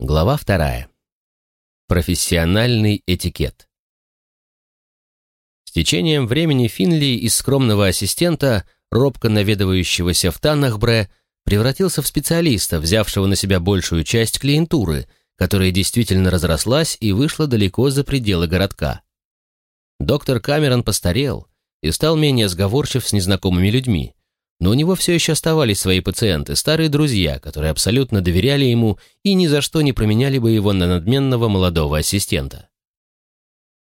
Глава вторая. Профессиональный этикет. С течением времени Финли из скромного ассистента, робко наведывающегося в Таннахбре, превратился в специалиста, взявшего на себя большую часть клиентуры, которая действительно разрослась и вышла далеко за пределы городка. Доктор Камерон постарел и стал менее сговорчив с незнакомыми людьми, но у него все еще оставались свои пациенты, старые друзья, которые абсолютно доверяли ему и ни за что не променяли бы его на надменного молодого ассистента.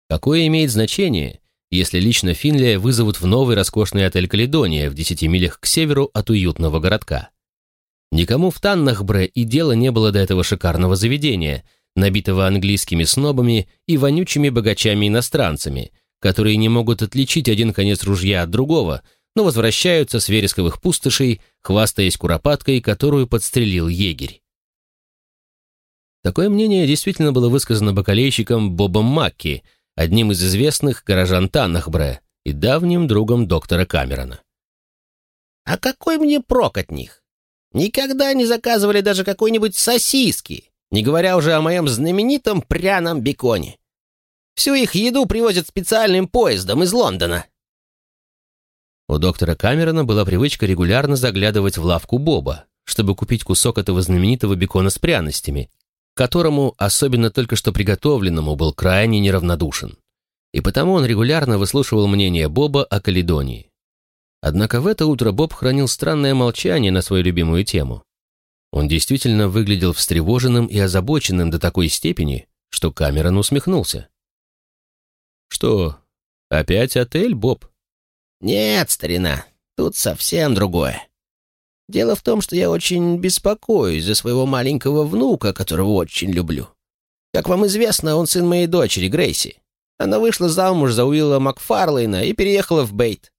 Какое имеет значение, если лично Финлия вызовут в новый роскошный отель «Каледония» в 10 милях к северу от уютного городка? Никому в Таннахбре и дела не было до этого шикарного заведения, набитого английскими снобами и вонючими богачами-иностранцами, которые не могут отличить один конец ружья от другого – но возвращаются с вересковых пустошей, хвастаясь куропаткой, которую подстрелил егерь. Такое мнение действительно было высказано бакалейщиком Бобом Макки, одним из известных горожан Таннахбре и давним другом доктора Камерона. «А какой мне прок от них? Никогда не заказывали даже какой-нибудь сосиски, не говоря уже о моем знаменитом пряном беконе. Всю их еду привозят специальным поездом из Лондона». У доктора Камерона была привычка регулярно заглядывать в лавку Боба, чтобы купить кусок этого знаменитого бекона с пряностями, которому, особенно только что приготовленному, был крайне неравнодушен. И потому он регулярно выслушивал мнение Боба о Каледонии. Однако в это утро Боб хранил странное молчание на свою любимую тему. Он действительно выглядел встревоженным и озабоченным до такой степени, что Камерон усмехнулся. «Что, опять отель, Боб?» «Нет, старина, тут совсем другое. Дело в том, что я очень беспокоюсь за своего маленького внука, которого очень люблю. Как вам известно, он сын моей дочери, Грейси. Она вышла замуж за Уилла Макфарлейна и переехала в Бейт.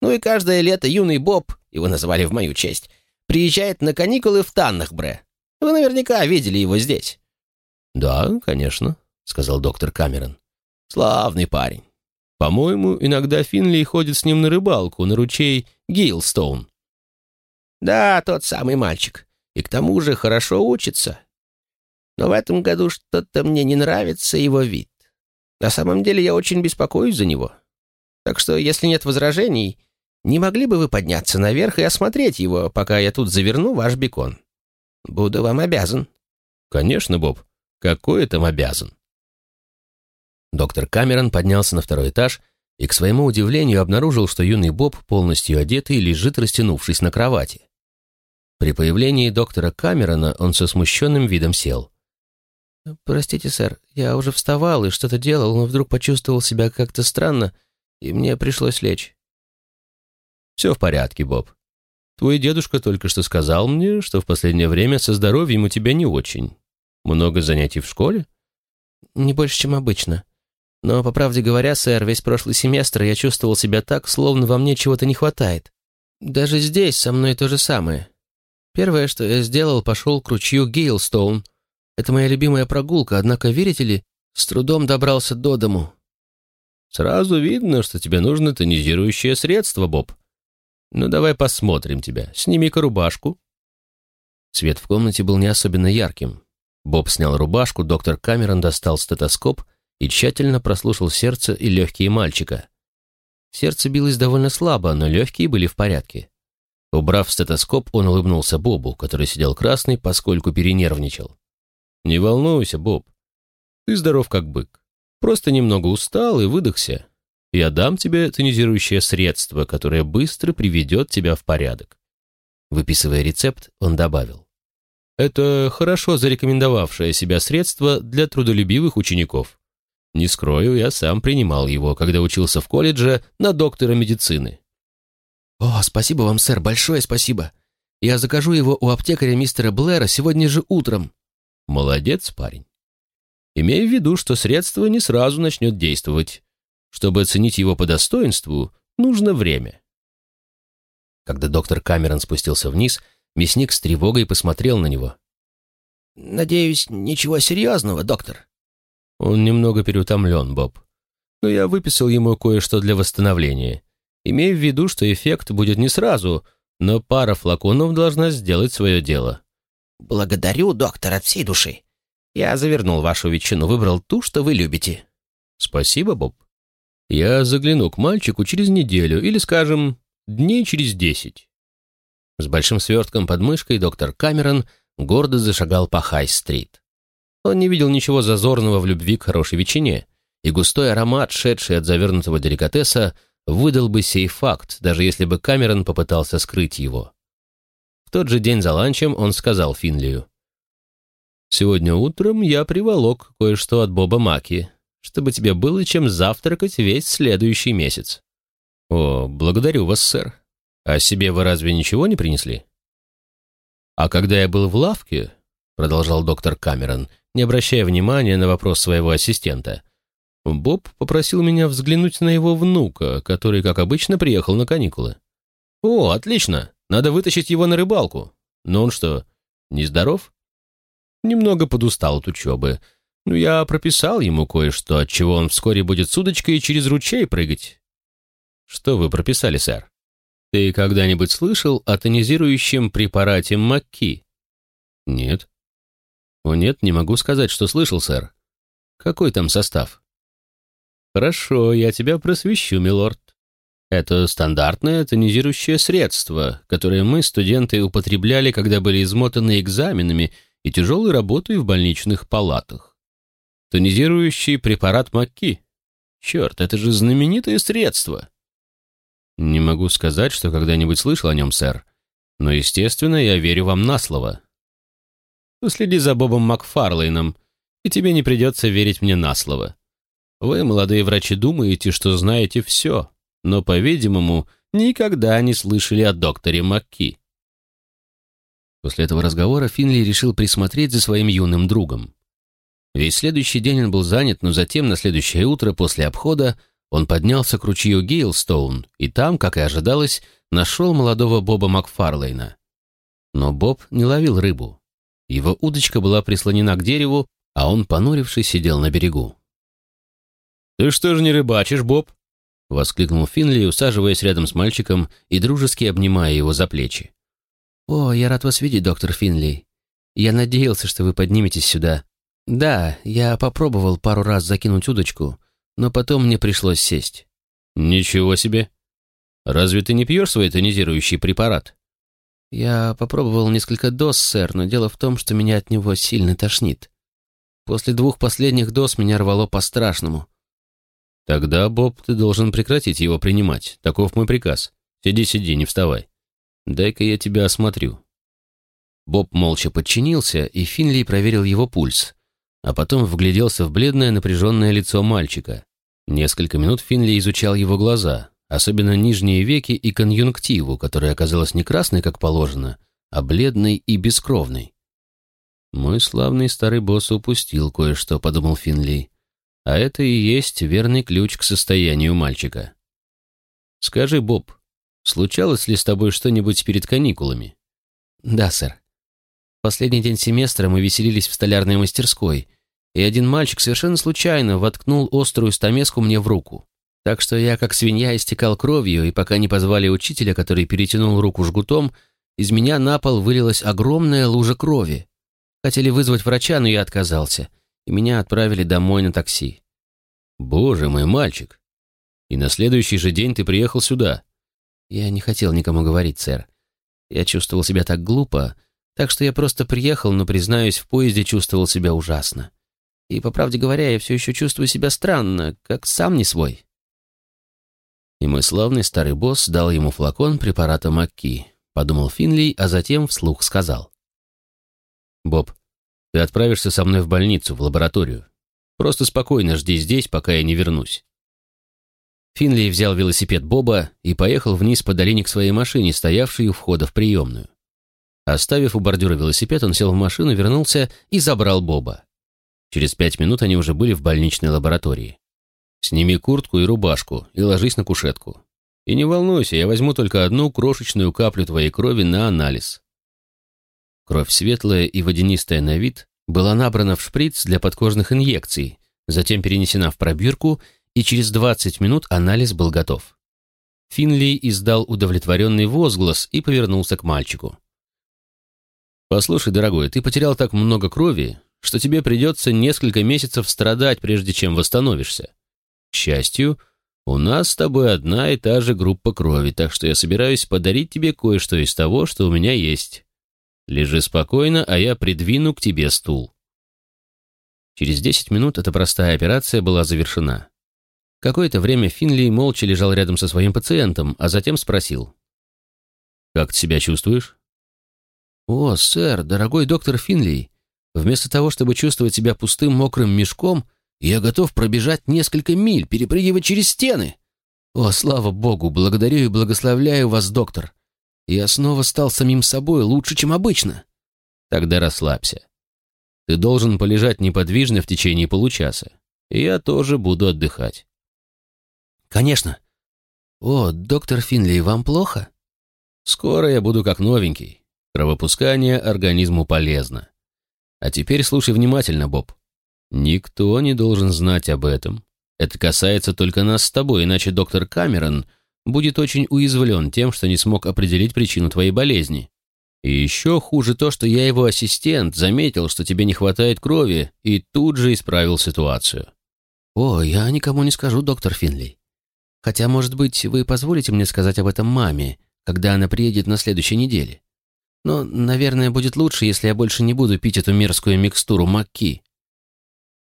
Ну и каждое лето юный Боб, его называли в мою честь, приезжает на каникулы в Таннахбре. Вы наверняка видели его здесь». «Да, конечно», — сказал доктор Камерон. «Славный парень. По-моему, иногда Финли ходит с ним на рыбалку, на ручей Гейлстоун. Да, тот самый мальчик. И к тому же хорошо учится. Но в этом году что-то мне не нравится его вид. На самом деле я очень беспокоюсь за него. Так что, если нет возражений, не могли бы вы подняться наверх и осмотреть его, пока я тут заверну ваш бекон? Буду вам обязан. Конечно, Боб. Какой там обязан? Доктор Камерон поднялся на второй этаж и, к своему удивлению, обнаружил, что юный Боб, полностью одетый, лежит, растянувшись на кровати. При появлении доктора Камерона он со смущенным видом сел. «Простите, сэр, я уже вставал и что-то делал, но вдруг почувствовал себя как-то странно, и мне пришлось лечь». «Все в порядке, Боб. Твой дедушка только что сказал мне, что в последнее время со здоровьем у тебя не очень. Много занятий в школе?» «Не больше, чем обычно. Но, по правде говоря, сэр, весь прошлый семестр я чувствовал себя так, словно во мне чего-то не хватает. Даже здесь со мной то же самое. Первое, что я сделал, пошел к ручью Гейлстоун. Это моя любимая прогулка, однако, верите ли, с трудом добрался до дому. Сразу видно, что тебе нужно тонизирующее средство, Боб. Ну, давай посмотрим тебя. Сними-ка рубашку. Свет в комнате был не особенно ярким. Боб снял рубашку, доктор Камерон достал стетоскоп — и тщательно прослушал сердце и легкие мальчика. Сердце билось довольно слабо, но легкие были в порядке. Убрав стетоскоп, он улыбнулся Бобу, который сидел красный, поскольку перенервничал. «Не волнуйся, Боб. Ты здоров как бык. Просто немного устал и выдохся. Я дам тебе тонизирующее средство, которое быстро приведет тебя в порядок». Выписывая рецепт, он добавил. «Это хорошо зарекомендовавшее себя средство для трудолюбивых учеников. Не скрою, я сам принимал его, когда учился в колледже на доктора медицины. «О, спасибо вам, сэр, большое спасибо. Я закажу его у аптекаря мистера Блэра сегодня же утром». «Молодец, парень. Имея в виду, что средство не сразу начнет действовать. Чтобы оценить его по достоинству, нужно время». Когда доктор Камерон спустился вниз, мясник с тревогой посмотрел на него. «Надеюсь, ничего серьезного, доктор?» Он немного переутомлен, Боб. Но я выписал ему кое-что для восстановления. Имея в виду, что эффект будет не сразу, но пара флаконов должна сделать свое дело. «Благодарю, доктор, от всей души. Я завернул вашу ветчину, выбрал ту, что вы любите». «Спасибо, Боб. Я загляну к мальчику через неделю или, скажем, дней через десять». С большим свертком под мышкой доктор Камерон гордо зашагал по Хай-стрит. Он не видел ничего зазорного в любви к хорошей ветчине, и густой аромат, шедший от завернутого деликатеса, выдал бы сей факт, даже если бы Камерон попытался скрыть его. В тот же день за ланчем он сказал Финлию. «Сегодня утром я приволок кое-что от Боба Маки, чтобы тебе было чем завтракать весь следующий месяц». «О, благодарю вас, сэр. А себе вы разве ничего не принесли?» «А когда я был в лавке, — продолжал доктор Камерон, не обращая внимания на вопрос своего ассистента, — Боб попросил меня взглянуть на его внука, который, как обычно, приехал на каникулы. «О, отлично! Надо вытащить его на рыбалку. Но он что, нездоров?» «Немного подустал от учебы. Но я прописал ему кое-что, от чего он вскоре будет с удочкой через ручей прыгать». «Что вы прописали, сэр?» «Ты когда-нибудь слышал о тонизирующем препарате Макки?» «Нет». «О, нет, не могу сказать, что слышал, сэр. Какой там состав?» «Хорошо, я тебя просвещу, милорд. Это стандартное тонизирующее средство, которое мы, студенты, употребляли, когда были измотаны экзаменами и тяжелой работой в больничных палатах. Тонизирующий препарат Макки. Черт, это же знаменитое средство. Не могу сказать, что когда-нибудь слышал о нем, сэр. Но, естественно, я верю вам на слово. Следи за Бобом Макфарлейном, и тебе не придется верить мне на слово. Вы, молодые врачи, думаете, что знаете все, но, по-видимому, никогда не слышали о докторе Макки. После этого разговора Финли решил присмотреть за своим юным другом. Весь следующий день он был занят, но затем, на следующее утро после обхода, он поднялся к ручью Гейлстоун и там, как и ожидалось, нашел молодого Боба Макфарлейна. Но Боб не ловил рыбу. Его удочка была прислонена к дереву, а он, понурившись, сидел на берегу. «Ты что же не рыбачишь, Боб?» — воскликнул Финли, усаживаясь рядом с мальчиком и дружески обнимая его за плечи. «О, я рад вас видеть, доктор Финли. Я надеялся, что вы подниметесь сюда. Да, я попробовал пару раз закинуть удочку, но потом мне пришлось сесть». «Ничего себе! Разве ты не пьешь свой тонизирующий препарат?» «Я попробовал несколько доз, сэр, но дело в том, что меня от него сильно тошнит. После двух последних доз меня рвало по-страшному. «Тогда, Боб, ты должен прекратить его принимать. Таков мой приказ. Сиди, сиди, не вставай. Дай-ка я тебя осмотрю». Боб молча подчинился, и Финли проверил его пульс, а потом вгляделся в бледное напряженное лицо мальчика. Несколько минут Финли изучал его глаза, особенно нижние веки и конъюнктиву, которая оказалась не красной, как положено, а бледной и бескровной. «Мой славный старый босс упустил кое-что», — подумал Финли. А это и есть верный ключ к состоянию мальчика. Скажи, Боб, случалось ли с тобой что-нибудь перед каникулами? Да, сэр. Последний день семестра мы веселились в столярной мастерской, и один мальчик совершенно случайно воткнул острую стамеску мне в руку. Так что я, как свинья, истекал кровью, и пока не позвали учителя, который перетянул руку жгутом, из меня на пол вылилась огромная лужа крови. Хотели вызвать врача, но я отказался и меня отправили домой на такси. Боже мой, мальчик! И на следующий же день ты приехал сюда. Я не хотел никому говорить, сэр. Я чувствовал себя так глупо, так что я просто приехал, но, признаюсь, в поезде чувствовал себя ужасно. И, по правде говоря, я все еще чувствую себя странно, как сам не свой. И мой славный старый босс дал ему флакон препарата Макки, подумал Финли, а затем вслух сказал. «Боб, ты отправишься со мной в больницу, в лабораторию. Просто спокойно жди здесь, пока я не вернусь». Финли взял велосипед Боба и поехал вниз по долине к своей машине, стоявшей у входа в приемную. Оставив у бордюра велосипед, он сел в машину, вернулся и забрал Боба. Через пять минут они уже были в больничной лаборатории. «Сними куртку и рубашку и ложись на кушетку. И не волнуйся, я возьму только одну крошечную каплю твоей крови на анализ. Кровь светлая и водянистая на вид была набрана в шприц для подкожных инъекций, затем перенесена в пробирку, и через 20 минут анализ был готов. Финли издал удовлетворенный возглас и повернулся к мальчику. «Послушай, дорогой, ты потерял так много крови, что тебе придется несколько месяцев страдать, прежде чем восстановишься. К счастью, у нас с тобой одна и та же группа крови, так что я собираюсь подарить тебе кое-что из того, что у меня есть. Лежи спокойно, а я придвину к тебе стул». Через десять минут эта простая операция была завершена. Какое-то время Финли молча лежал рядом со своим пациентом, а затем спросил. «Как ты себя чувствуешь?» «О, сэр, дорогой доктор Финли, вместо того, чтобы чувствовать себя пустым мокрым мешком, я готов пробежать несколько миль, перепрыгивать через стены. О, слава богу, благодарю и благословляю вас, доктор. Я снова стал самим собой лучше, чем обычно». «Тогда расслабься. Ты должен полежать неподвижно в течение получаса. И я тоже буду отдыхать». «Конечно. О, доктор Финли, вам плохо?» «Скоро я буду как новенький. Кровопускание организму полезно. А теперь слушай внимательно, Боб. Никто не должен знать об этом. Это касается только нас с тобой, иначе доктор Камерон будет очень уязвлен тем, что не смог определить причину твоей болезни. И еще хуже то, что я его ассистент заметил, что тебе не хватает крови, и тут же исправил ситуацию. «О, я никому не скажу, доктор Финли. Хотя, может быть, вы позволите мне сказать об этом маме, когда она приедет на следующей неделе. Но, наверное, будет лучше, если я больше не буду пить эту мерзкую микстуру Макки.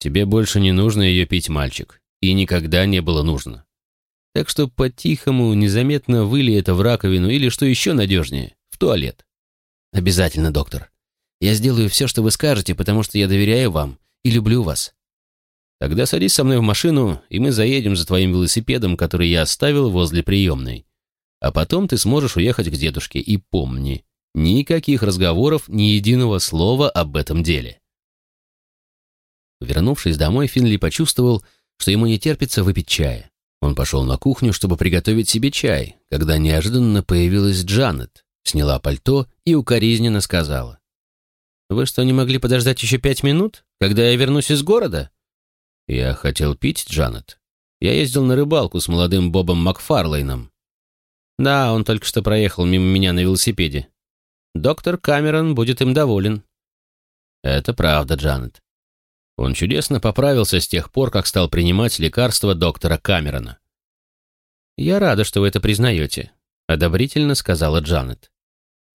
Тебе больше не нужно ее пить, мальчик, и никогда не было нужно. Так что по-тихому, незаметно выли это в раковину или, что еще надежнее, в туалет. Обязательно, доктор. Я сделаю все, что вы скажете, потому что я доверяю вам и люблю вас. Тогда садись со мной в машину, и мы заедем за твоим велосипедом, который я оставил возле приемной. А потом ты сможешь уехать к дедушке. И помни, никаких разговоров, ни единого слова об этом деле. Вернувшись домой, Финли почувствовал, что ему не терпится выпить чая. Он пошел на кухню, чтобы приготовить себе чай, когда неожиданно появилась Джанет, сняла пальто и укоризненно сказала. «Вы что, не могли подождать еще пять минут, когда я вернусь из города?» «Я хотел пить, Джанет. Я ездил на рыбалку с молодым Бобом Макфарлейном. Да, он только что проехал мимо меня на велосипеде. Доктор Камерон будет им доволен. Это правда, Джанет. Он чудесно поправился с тех пор, как стал принимать лекарства доктора Камерона. «Я рада, что вы это признаете», — одобрительно сказала Джанет.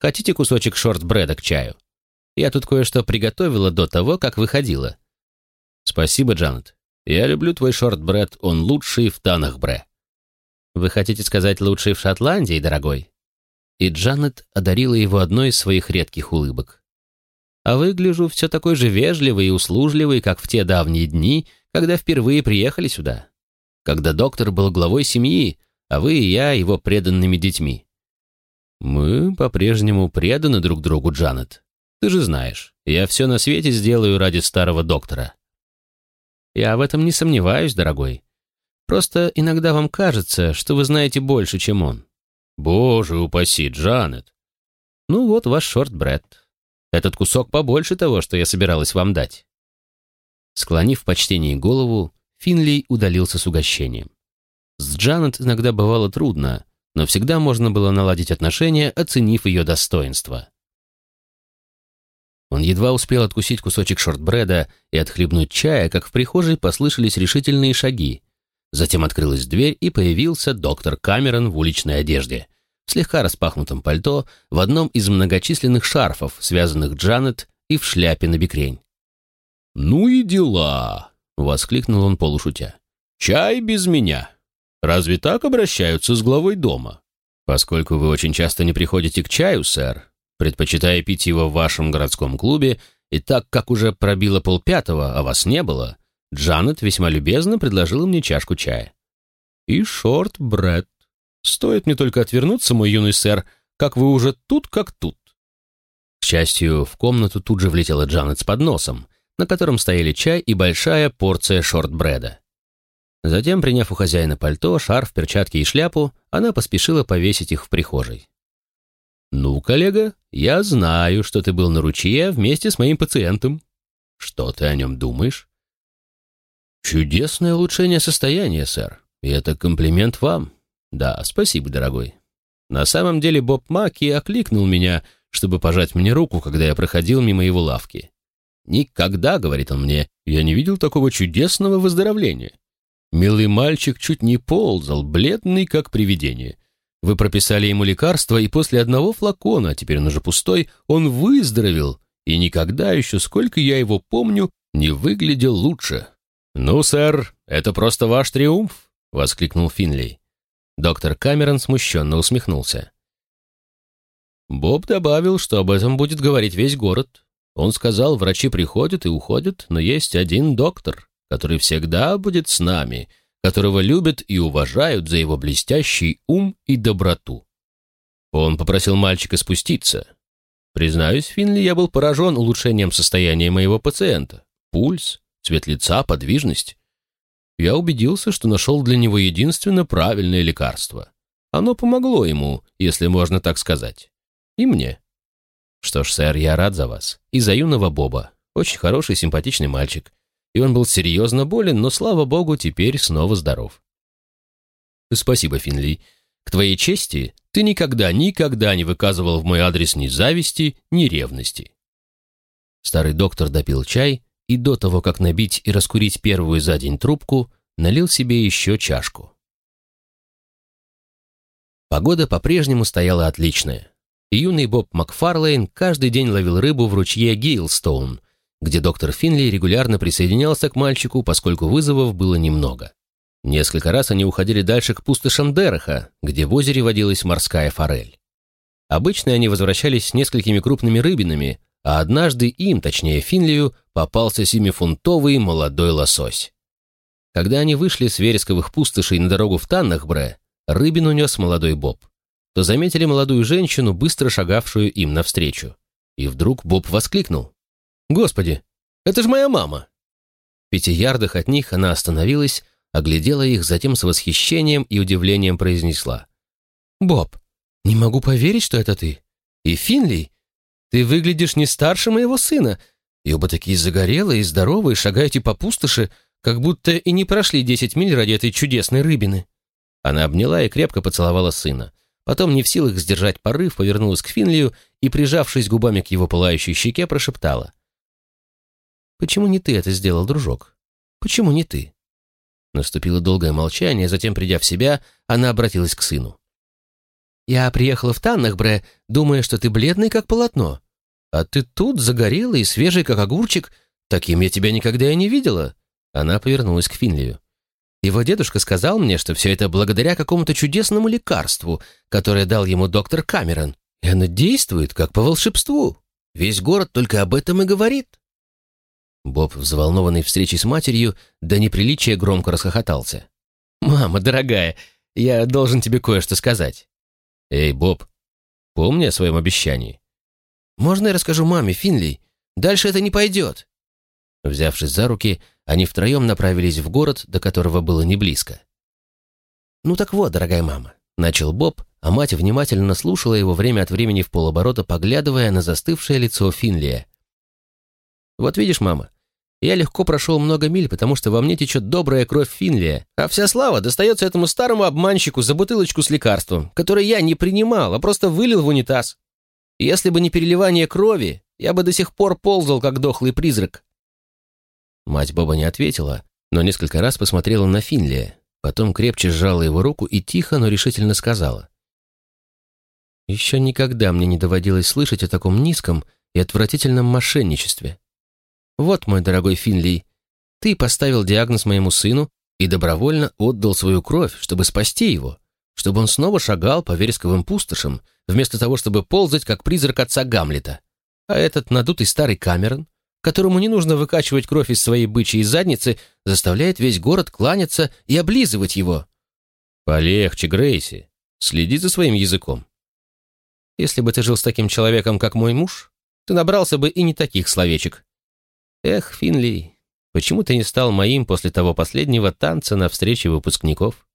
«Хотите кусочек шортбреда к чаю? Я тут кое-что приготовила до того, как выходила». «Спасибо, Джанет. Я люблю твой шортбред, он лучший в Танахбре». «Вы хотите сказать лучший в Шотландии, дорогой?» И Джанет одарила его одной из своих редких улыбок. «А выгляжу все такой же вежливый и услужливый, как в те давние дни, когда впервые приехали сюда. Когда доктор был главой семьи, а вы и я его преданными детьми». «Мы по-прежнему преданы друг другу, Джанет. Ты же знаешь, я все на свете сделаю ради старого доктора». «Я в этом не сомневаюсь, дорогой», Просто иногда вам кажется, что вы знаете больше, чем он. Боже упаси, Джанет. Ну вот ваш шортбред. Этот кусок побольше того, что я собиралась вам дать. Склонив в почтении голову, Финли удалился с угощением. С Джанет иногда бывало трудно, но всегда можно было наладить отношения, оценив ее достоинство. Он едва успел откусить кусочек шортбреда и отхлебнуть чая, как в прихожей послышались решительные шаги, Затем открылась дверь, и появился доктор Камерон в уличной одежде, в слегка распахнутом пальто, в одном из многочисленных шарфов, связанных Джанет, и в шляпе на бикрень. «Ну и дела!» — воскликнул он полушутя. «Чай без меня. Разве так обращаются с главой дома? Поскольку вы очень часто не приходите к чаю, сэр, предпочитая пить его в вашем городском клубе, и так как уже пробило полпятого, а вас не было, Джанет весьма любезно предложила мне чашку чая. И шорт-бред. Стоит мне только отвернуться, мой юный сэр, как вы уже тут как тут. К счастью, в комнату тут же влетела Джанет с подносом, на котором стояли чай и большая порция шорт-бреда. Затем, приняв у хозяина пальто, шарф, перчатки и шляпу, она поспешила повесить их в прихожей. «Ну, коллега, я знаю, что ты был на ручье вместе с моим пациентом. Что ты о нем думаешь?» «Чудесное улучшение состояния, сэр. И это комплимент вам. Да, спасибо, дорогой. На самом деле Боб Маки окликнул меня, чтобы пожать мне руку, когда я проходил мимо его лавки. Никогда, говорит он мне, я не видел такого чудесного выздоровления. Милый мальчик чуть не ползал, бледный, как привидение. Вы прописали ему лекарство, и после одного флакона, а теперь он уже пустой, он выздоровел, и никогда еще, сколько я его помню, не выглядел лучше. «Ну, сэр, это просто ваш триумф», — воскликнул Финлей. Доктор Камерон смущенно усмехнулся. Боб добавил, что об этом будет говорить весь город. Он сказал, врачи приходят и уходят, но есть один доктор, который всегда будет с нами, которого любят и уважают за его блестящий ум и доброту. Он попросил мальчика спуститься. Признаюсь, Финли, я был поражен улучшением состояния моего пациента. Пульс, цвет лица, подвижность. Я убедился, что нашел для него единственно правильное лекарство. Оно помогло ему, если можно так сказать. И мне. Что ж, сэр, я рад за вас. И за юного Боба. Очень хороший, симпатичный мальчик. И он был серьезно болен, но, слава богу, теперь снова здоров. Спасибо, Финли. К твоей чести, ты никогда, никогда не выказывал в мой адрес ни зависти, ни ревности. Старый доктор допил чай и до того, как набить и раскурить первую за день трубку, налил себе еще чашку. Погода по-прежнему стояла отличная юный Боб Макфарлейн каждый день ловил рыбу в ручье Гейлстоун, где доктор Финли регулярно присоединялся к мальчику, поскольку вызовов было немного. Несколько раз они уходили дальше к пустошам Дереха, где в озере водилась морская форель. Обычно они возвращались с несколькими крупными рыбинами, а однажды им, точнее Финлию, попался семифунтовый молодой лосось. Когда они вышли с вересковых пустошей на дорогу в Таннахбре, рыбину нес молодой Боб то заметили молодую женщину, быстро шагавшую им навстречу. И вдруг Боб воскликнул. «Господи, это же моя мама!» В пяти ярдах от них она остановилась, оглядела их, затем с восхищением и удивлением произнесла. «Боб, не могу поверить, что это ты. И Финли, ты выглядишь не старше моего сына, и оба такие загорелые и здоровые, шагаете по пустоши, как будто и не прошли десять миль ради этой чудесной рыбины». Она обняла и крепко поцеловала сына. Потом, не в силах сдержать порыв, повернулась к Финлию и, прижавшись губами к его пылающей щеке, прошептала. «Почему не ты это сделал, дружок? Почему не ты?» Наступило долгое молчание, затем, придя в себя, она обратилась к сыну. «Я приехала в Таннахбре, думая, что ты бледный, как полотно. А ты тут загорелый и свежий, как огурчик. Таким я тебя никогда и не видела». Она повернулась к Финлию. Его дедушка сказал мне, что все это благодаря какому-то чудесному лекарству, которое дал ему доктор Камерон. И оно действует, как по волшебству. Весь город только об этом и говорит». Боб, взволнованный встречей с матерью, до неприличия громко расхохотался. «Мама, дорогая, я должен тебе кое-что сказать». «Эй, Боб, помни о своем обещании». «Можно я расскажу маме, Финли? Дальше это не пойдет». Взявшись за руки, они втроем направились в город, до которого было не близко. «Ну так вот, дорогая мама», — начал Боб, а мать внимательно слушала его время от времени в полоборота, поглядывая на застывшее лицо Финлия. «Вот видишь, мама, я легко прошел много миль, потому что во мне течет добрая кровь Финлия, а вся слава достается этому старому обманщику за бутылочку с лекарством, которое я не принимал, а просто вылил в унитаз. Если бы не переливание крови, я бы до сих пор ползал, как дохлый призрак. Мать Боба не ответила, но несколько раз посмотрела на Финлия, потом крепче сжала его руку и тихо, но решительно сказала. «Еще никогда мне не доводилось слышать о таком низком и отвратительном мошенничестве. Вот, мой дорогой Финли, ты поставил диагноз моему сыну и добровольно отдал свою кровь, чтобы спасти его, чтобы он снова шагал по вересковым пустошам, вместо того, чтобы ползать, как призрак отца Гамлета. А этот надутый старый Камерон которому не нужно выкачивать кровь из своей бычьей задницы, заставляет весь город кланяться и облизывать его. Полегче, Грейси. Следи за своим языком. Если бы ты жил с таким человеком, как мой муж, ты набрался бы и не таких словечек. Эх, Финли, почему ты не стал моим после того последнего танца на встрече выпускников?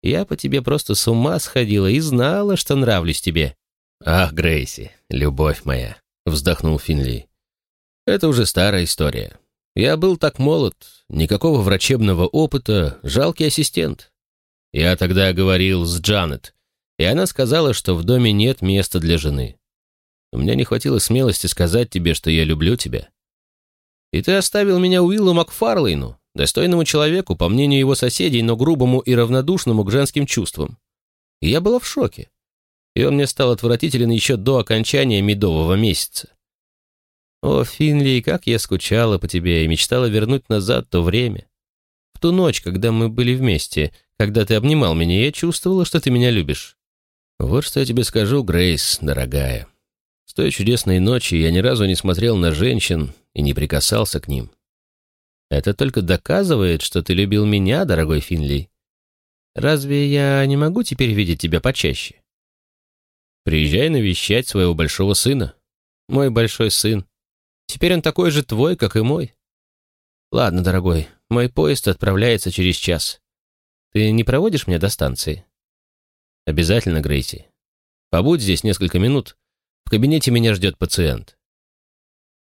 Я по тебе просто с ума сходила и знала, что нравлюсь тебе. Ах, Грейси, любовь моя, вздохнул Финли. Это уже старая история. Я был так молод, никакого врачебного опыта, жалкий ассистент. Я тогда говорил с Джанет, и она сказала, что в доме нет места для жены. У меня не хватило смелости сказать тебе, что я люблю тебя. И ты оставил меня Уиллу Макфарлейну, достойному человеку, по мнению его соседей, но грубому и равнодушному к женским чувствам. И я была в шоке. И он мне стал отвратителен еще до окончания медового месяца. О, Финли, как я скучала по тебе и мечтала вернуть назад то время. В ту ночь, когда мы были вместе, когда ты обнимал меня, я чувствовала, что ты меня любишь. Вот что я тебе скажу, Грейс, дорогая. Той чудесной ночи я ни разу не смотрел на женщин и не прикасался к ним. Это только доказывает, что ты любил меня, дорогой Финли. Разве я не могу теперь видеть тебя почаще? Приезжай навещать своего большого сына. Мой большой сын. Теперь он такой же твой, как и мой. Ладно, дорогой, мой поезд отправляется через час. Ты не проводишь меня до станции? Обязательно, Грейси. Побудь здесь несколько минут. В кабинете меня ждет пациент.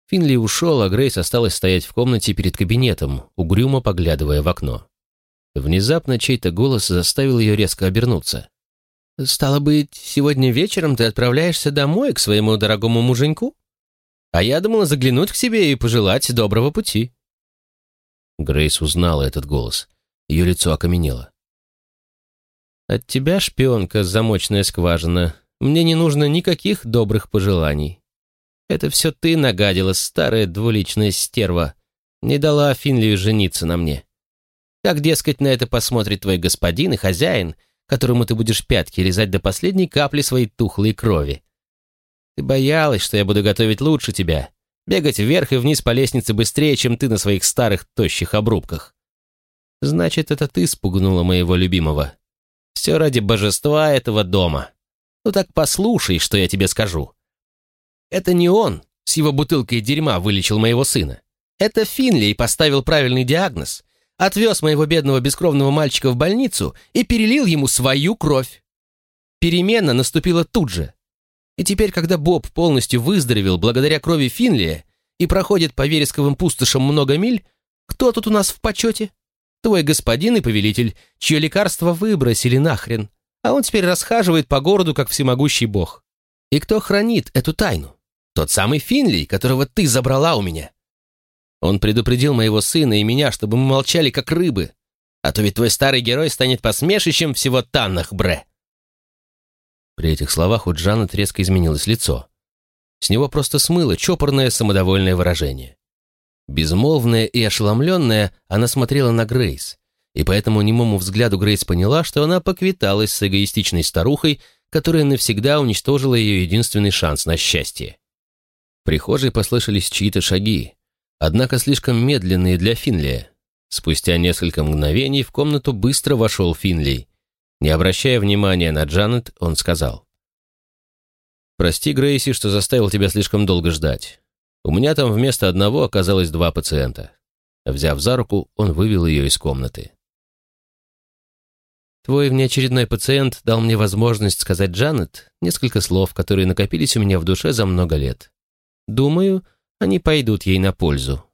Финли ушел, а Грейс осталась стоять в комнате перед кабинетом, угрюмо поглядывая в окно. Внезапно чей-то голос заставил ее резко обернуться. «Стало быть, сегодня вечером ты отправляешься домой к своему дорогому муженьку? А я думала заглянуть к тебе и пожелать доброго пути». Грейс узнала этот голос. Ее лицо окаменело. «От тебя, шпионка, замочная скважина, мне не нужно никаких добрых пожеланий. Это все ты нагадила, старая двуличная стерва. Не дала Финлию жениться на мне. Как, дескать, на это посмотрит твой господин и хозяин, которому ты будешь пятки резать до последней капли своей тухлой крови? Ты боялась, что я буду готовить лучше тебя, бегать вверх и вниз по лестнице быстрее, чем ты на своих старых тощих обрубках. Значит, это ты спугнула моего любимого. Все ради божества этого дома. Ну так послушай, что я тебе скажу. Это не он с его бутылкой дерьма вылечил моего сына. Это Финли поставил правильный диагноз, отвез моего бедного бескровного мальчика в больницу и перелил ему свою кровь. Перемена наступила тут же. И теперь, когда Боб полностью выздоровел благодаря крови Финлия и проходит по вересковым пустошам много миль, кто тут у нас в почете? Твой господин и повелитель, чье лекарство выбросили нахрен, а он теперь расхаживает по городу, как всемогущий бог. И кто хранит эту тайну? Тот самый Финли, которого ты забрала у меня. Он предупредил моего сына и меня, чтобы мы молчали, как рыбы. А то ведь твой старый герой станет посмешищем всего Таннах-Бре. При этих словах у Джанет резко изменилось лицо. С него просто смыло чопорное самодовольное выражение. Безмолвная и ошеломленная, она смотрела на Грейс, и по этому немому взгляду Грейс поняла, что она поквиталась с эгоистичной старухой, которая навсегда уничтожила ее единственный шанс на счастье. В прихожей послышались чьи-то шаги, однако слишком медленные для Финлия. Спустя несколько мгновений в комнату быстро вошел Финли. Не обращая внимания на Джанет, он сказал. «Прости, Грейси, что заставил тебя слишком долго ждать. У меня там вместо одного оказалось два пациента». Взяв за руку, он вывел ее из комнаты. Твой внеочередной пациент дал мне возможность сказать Джанет несколько слов, которые накопились у меня в душе за много лет. Думаю, они пойдут ей на пользу.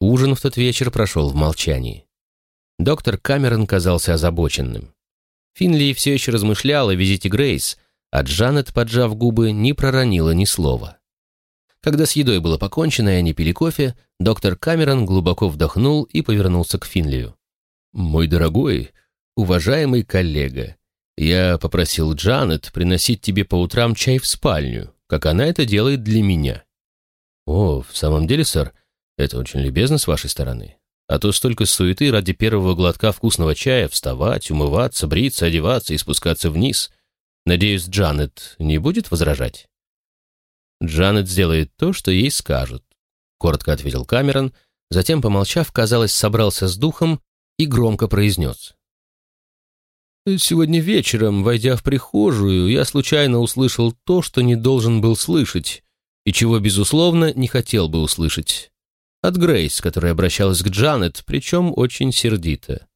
Ужин в тот вечер прошел в молчании. Доктор Камерон казался озабоченным. Финли все еще размышлял о визите Грейс, а Джанет, поджав губы, не проронила ни слова. Когда с едой было покончено и они пили кофе, доктор Камерон глубоко вдохнул и повернулся к Финлию. «Мой дорогой, уважаемый коллега, я попросил Джанет приносить тебе по утрам чай в спальню, как она это делает для меня». «О, в самом деле, сэр, это очень любезно с вашей стороны. А то столько суеты ради первого глотка вкусного чая вставать, умываться, бриться, одеваться и спускаться вниз. Надеюсь, Джанет не будет возражать?» «Джанет сделает то, что ей скажут», — коротко ответил Камерон, затем, помолчав, казалось, собрался с духом и громко произнес. «Сегодня вечером, войдя в прихожую, я случайно услышал то, что не должен был слышать, и чего, безусловно, не хотел бы услышать. От Грейс, которая обращалась к Джанет, причем очень сердито.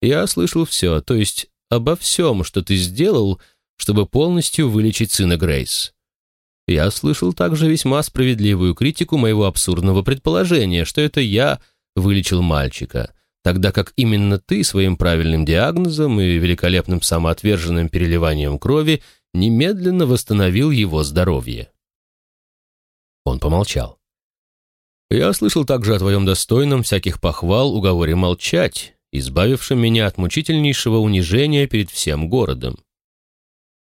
Я слышал все, то есть обо всем, что ты сделал, чтобы полностью вылечить сына Грейс. Я слышал также весьма справедливую критику моего абсурдного предположения, что это я вылечил мальчика, тогда как именно ты своим правильным диагнозом и великолепным самоотверженным переливанием крови немедленно восстановил его здоровье. Он помолчал. Я слышал также о твоем достойном всяких похвал уговоре молчать, избавившем меня от мучительнейшего унижения перед всем городом.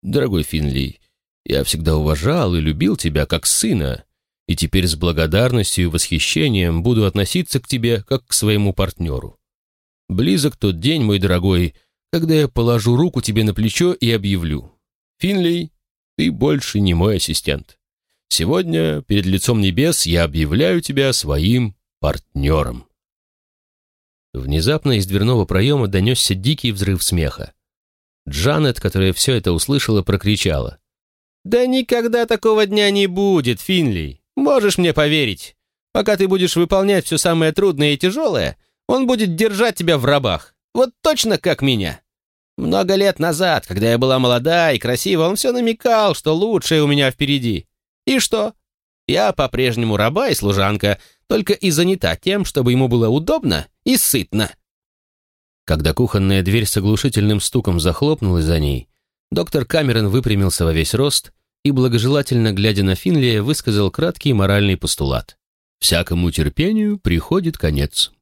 Дорогой Финли, я всегда уважал и любил тебя как сына, и теперь с благодарностью и восхищением буду относиться к тебе как к своему партнеру. Близок тот день, мой дорогой, когда я положу руку тебе на плечо и объявлю. Финли, ты больше не мой ассистент. Сегодня перед лицом небес я объявляю тебя своим партнером. Внезапно из дверного проема донесся дикий взрыв смеха. Джанет, которая все это услышала, прокричала. «Да никогда такого дня не будет, Финли! Можешь мне поверить. Пока ты будешь выполнять все самое трудное и тяжелое, он будет держать тебя в рабах. Вот точно как меня. Много лет назад, когда я была молода и красива, он все намекал, что лучшее у меня впереди. И что? Я по-прежнему раба и служанка, только и занята тем, чтобы ему было удобно и сытно. Когда кухонная дверь с оглушительным стуком захлопнулась за ней, доктор Камерон выпрямился во весь рост и, благожелательно глядя на Финлия, высказал краткий моральный постулат. «Всякому терпению приходит конец».